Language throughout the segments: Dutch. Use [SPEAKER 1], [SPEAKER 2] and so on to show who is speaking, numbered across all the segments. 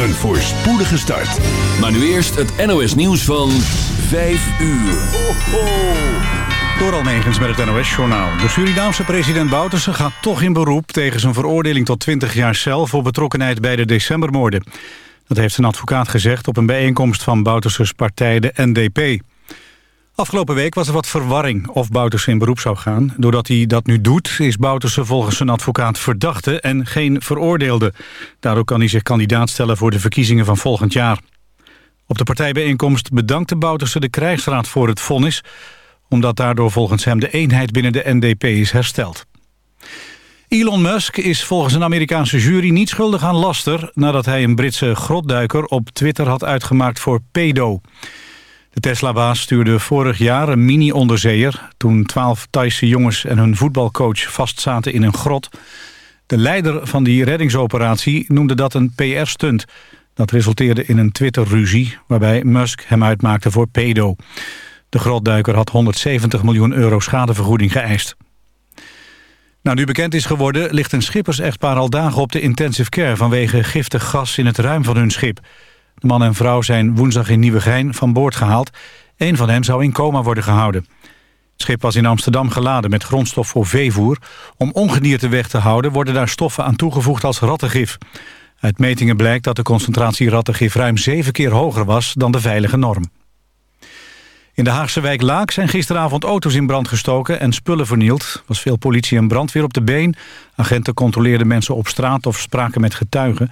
[SPEAKER 1] Een voorspoedige start.
[SPEAKER 2] Maar nu eerst het NOS nieuws van 5 uur. Ho, ho.
[SPEAKER 3] Door Almegens met het NOS-journaal. De Surinaamse president Bouterse gaat toch in beroep... tegen zijn veroordeling tot 20 jaar cel... voor betrokkenheid bij de decembermoorden. Dat heeft een advocaat gezegd op een bijeenkomst van Bouterses partij, de NDP. Afgelopen week was er wat verwarring of Bouterse in beroep zou gaan. Doordat hij dat nu doet, is Bouterse volgens zijn advocaat verdachte en geen veroordeelde. Daardoor kan hij zich kandidaat stellen voor de verkiezingen van volgend jaar. Op de partijbijeenkomst bedankte Bouterse de krijgsraad voor het vonnis... omdat daardoor volgens hem de eenheid binnen de NDP is hersteld. Elon Musk is volgens een Amerikaanse jury niet schuldig aan laster... nadat hij een Britse grotduiker op Twitter had uitgemaakt voor pedo. De Tesla-baas stuurde vorig jaar een mini-onderzeeër... toen twaalf Thaise jongens en hun voetbalcoach vastzaten in een grot. De leider van die reddingsoperatie noemde dat een PR-stunt. Dat resulteerde in een Twitter-ruzie... waarbij Musk hem uitmaakte voor pedo. De grotduiker had 170 miljoen euro schadevergoeding geëist. Nou, nu bekend is geworden, ligt een schippersechtpaar al dagen op de intensive care... vanwege giftig gas in het ruim van hun schip. Man en vrouw zijn woensdag in Nieuwegein van boord gehaald. Een van hen zou in coma worden gehouden. Het schip was in Amsterdam geladen met grondstof voor veevoer. Om ongedierte weg te houden worden daar stoffen aan toegevoegd als rattengif. Uit metingen blijkt dat de concentratie rattengif ruim zeven keer hoger was dan de veilige norm. In de Haagse wijk Laak zijn gisteravond auto's in brand gestoken en spullen vernield. Er was veel politie en brandweer op de been. Agenten controleerden mensen op straat of spraken met getuigen.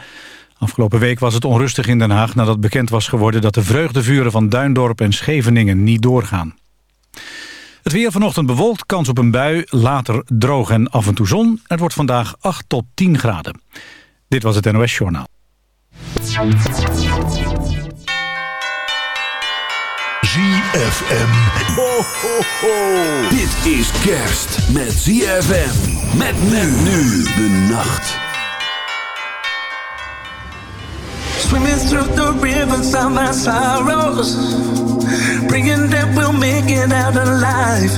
[SPEAKER 3] Afgelopen week was het onrustig in Den Haag nadat bekend was geworden dat de vreugdevuren van Duindorp en Scheveningen niet doorgaan. Het weer vanochtend bewolkt, kans op een bui, later droog en af en toe zon. Het wordt vandaag 8 tot 10 graden. Dit was het NOS Journaal.
[SPEAKER 1] ZFM. Ho, ho, ho.
[SPEAKER 2] Dit is kerst met ZFM. Met men nu de nacht.
[SPEAKER 4] Swimming through the rivers of my sorrows. Praying that we'll make it out alive.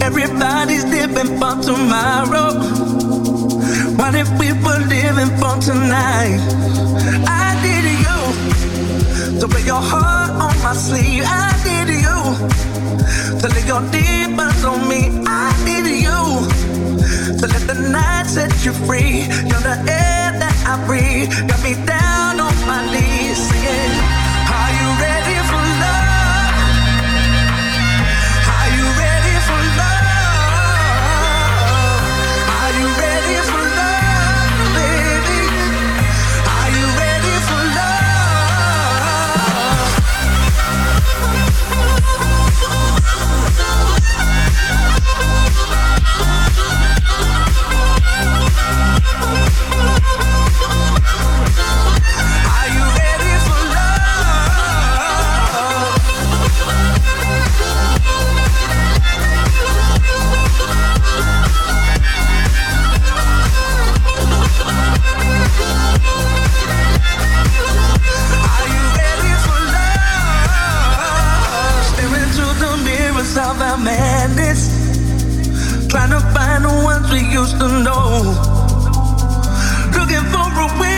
[SPEAKER 4] Everybody's living for tomorrow. What if we were living for tonight? I did you to wear your heart on my sleeve. I did you to lay your demons on me. I did you to let the night set you free. You're the air I breathe. Got me down on my knees singing. madness, trying to find the ones we used to know, looking for
[SPEAKER 5] a way.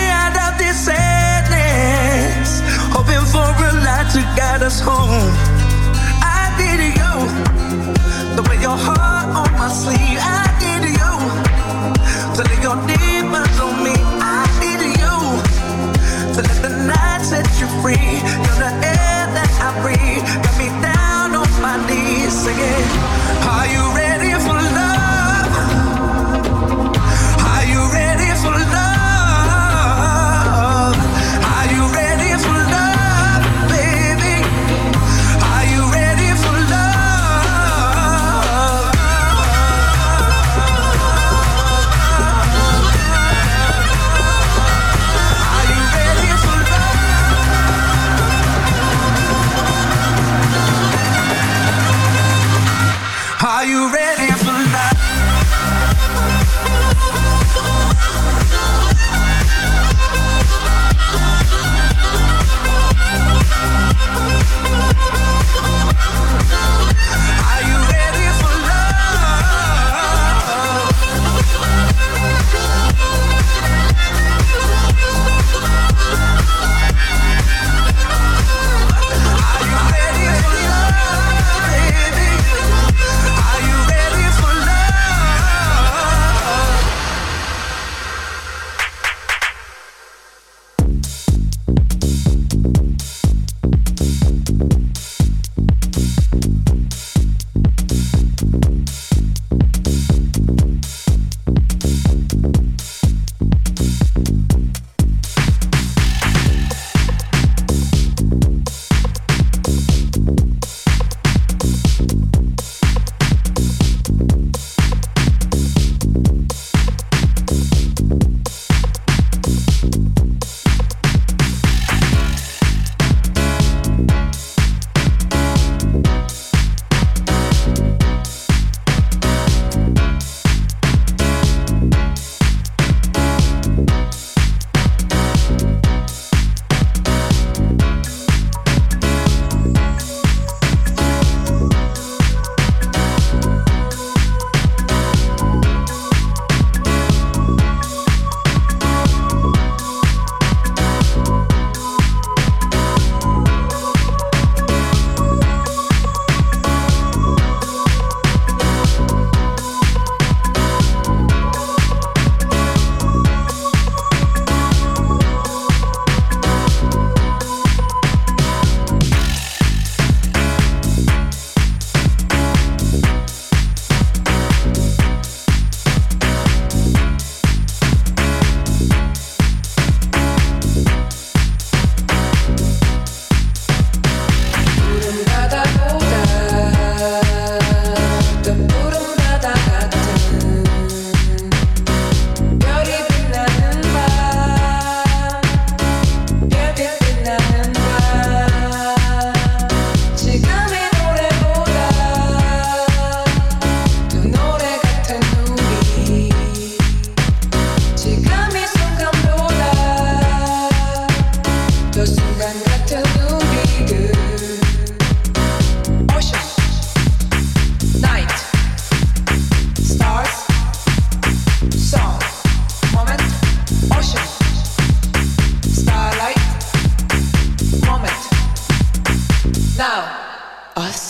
[SPEAKER 5] us.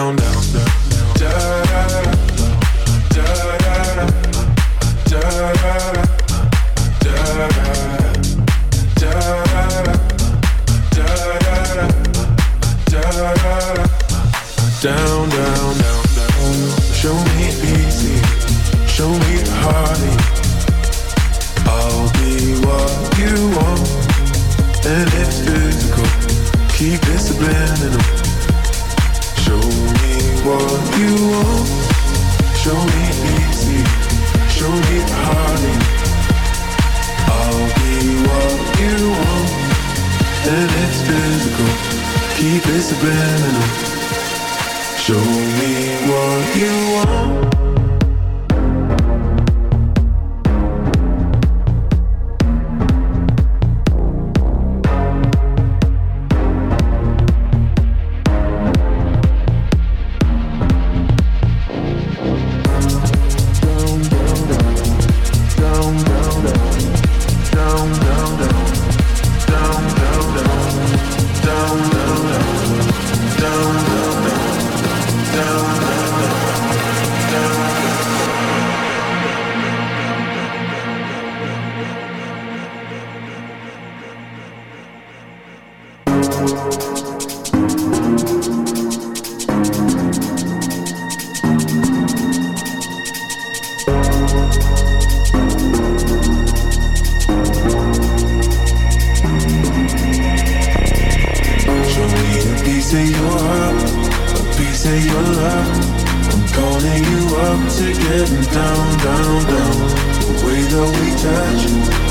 [SPEAKER 5] getting down,
[SPEAKER 6] down, down. The way that we touch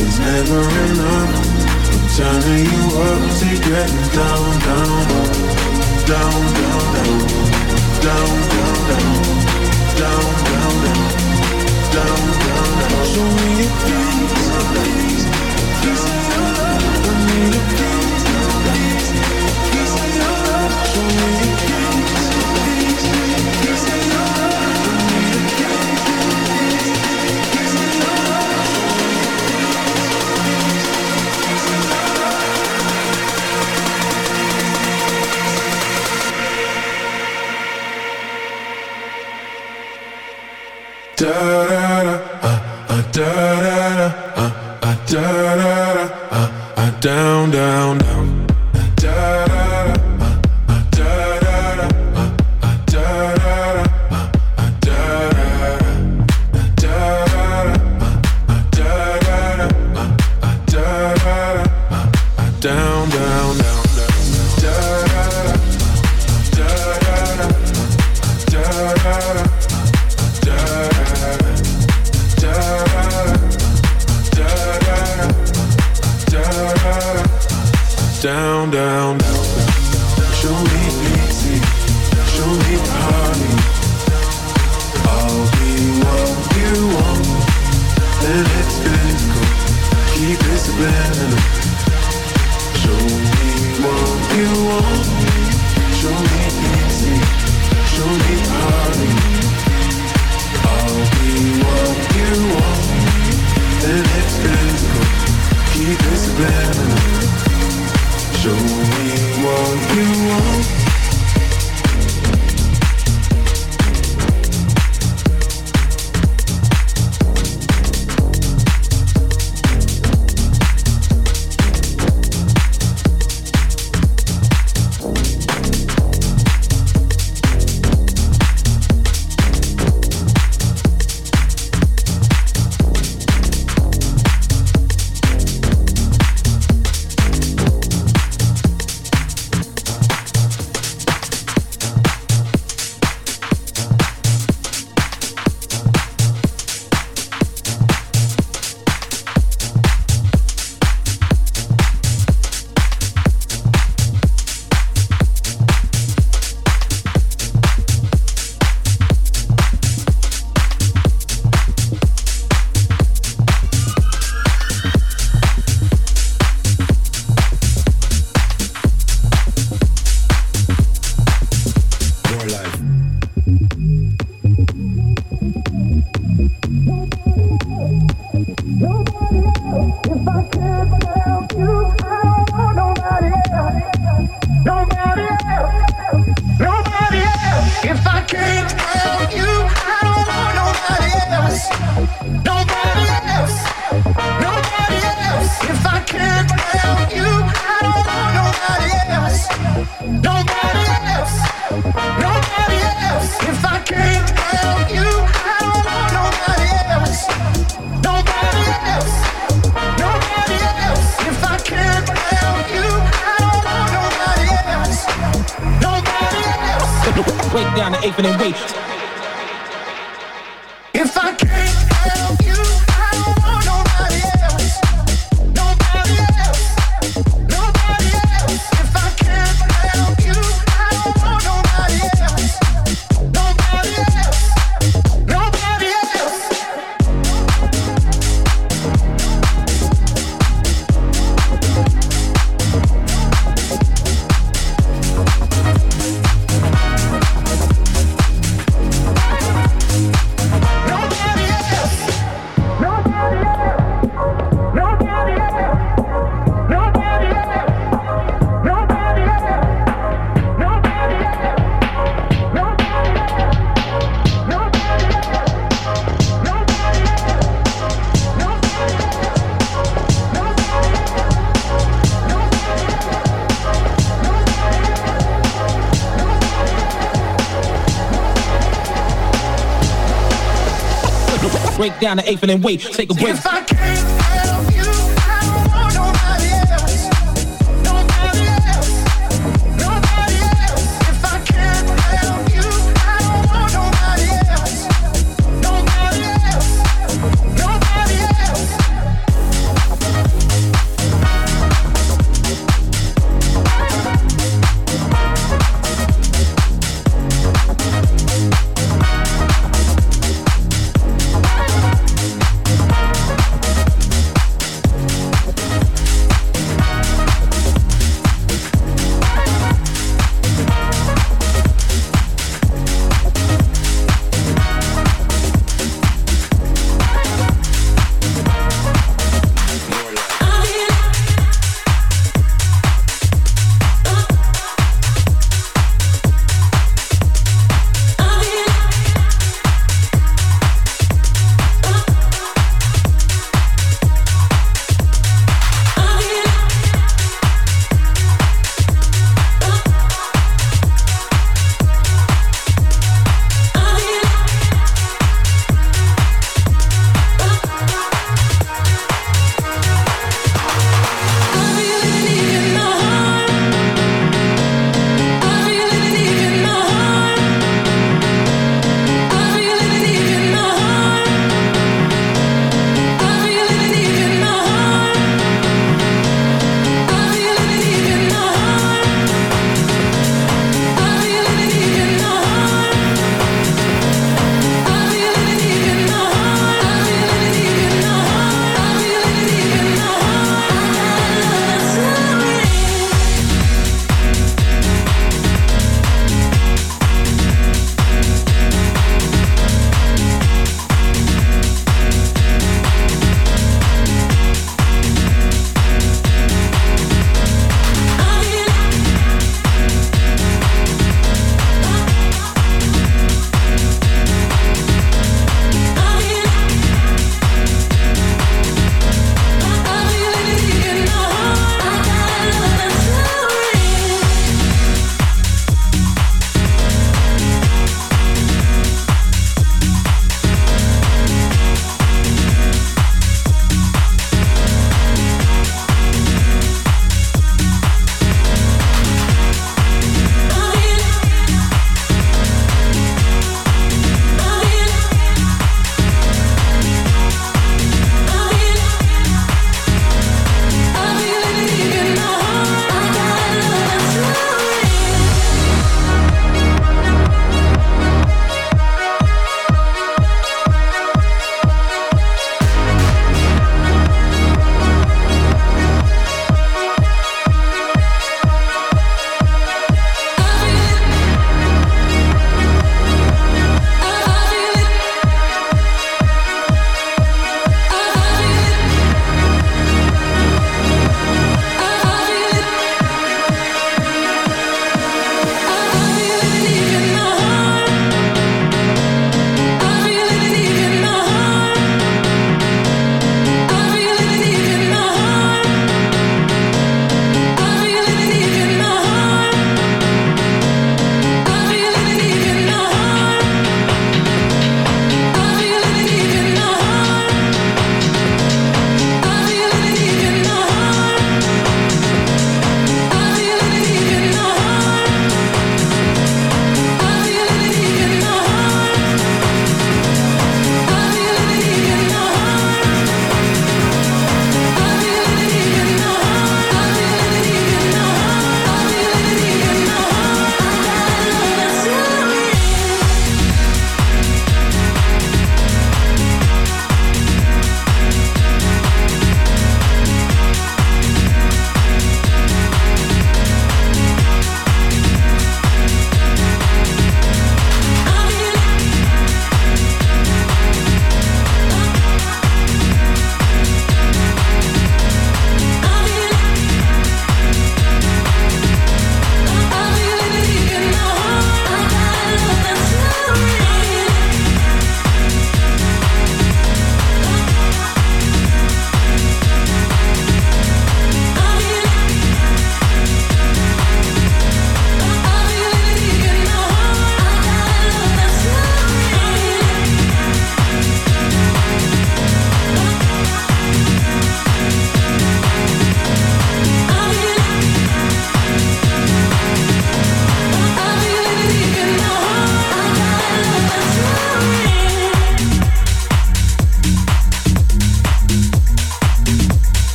[SPEAKER 6] is
[SPEAKER 7] never enough. I'm turning you
[SPEAKER 8] up to getting down, down, down, down, down, down, down, down, down, down, down, down, down, down. So many things, things, things in your love. da doing what you
[SPEAKER 9] want. down the eighth and wait. Take a break.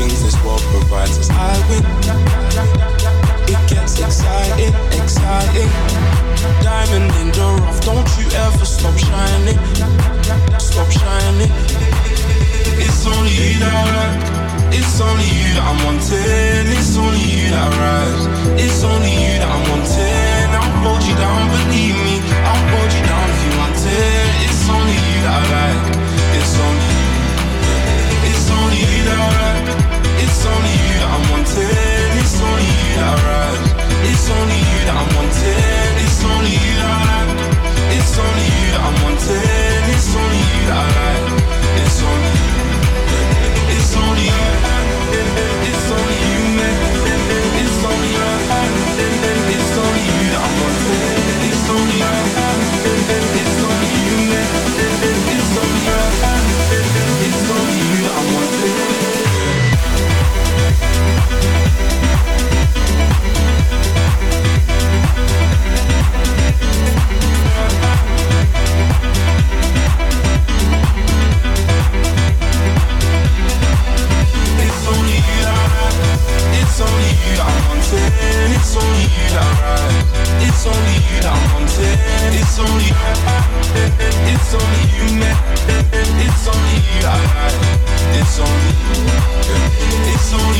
[SPEAKER 9] Things this world provides us. I win. It gets exciting, exciting. Diamond in the rough, don't you
[SPEAKER 10] ever stop shining, stop shining. It's only you that, it's only you that I'm wanting. It's only you that arrives. It's only you that I'm wanting. I'll hold you down, believe me. I'll hold you down if you want it. It's only you that I like. It's only you. It's only you that I like. It's only you that I'm wanting. It's only you that I ride. It's only you that I'm wanting. It's only you
[SPEAKER 11] that I like. It's only you that I'm wanting. It's only you that I like. It's only you. It's only you. only you that. It's only you that wanted. It's only you It's only you. It's only you that. It's
[SPEAKER 2] only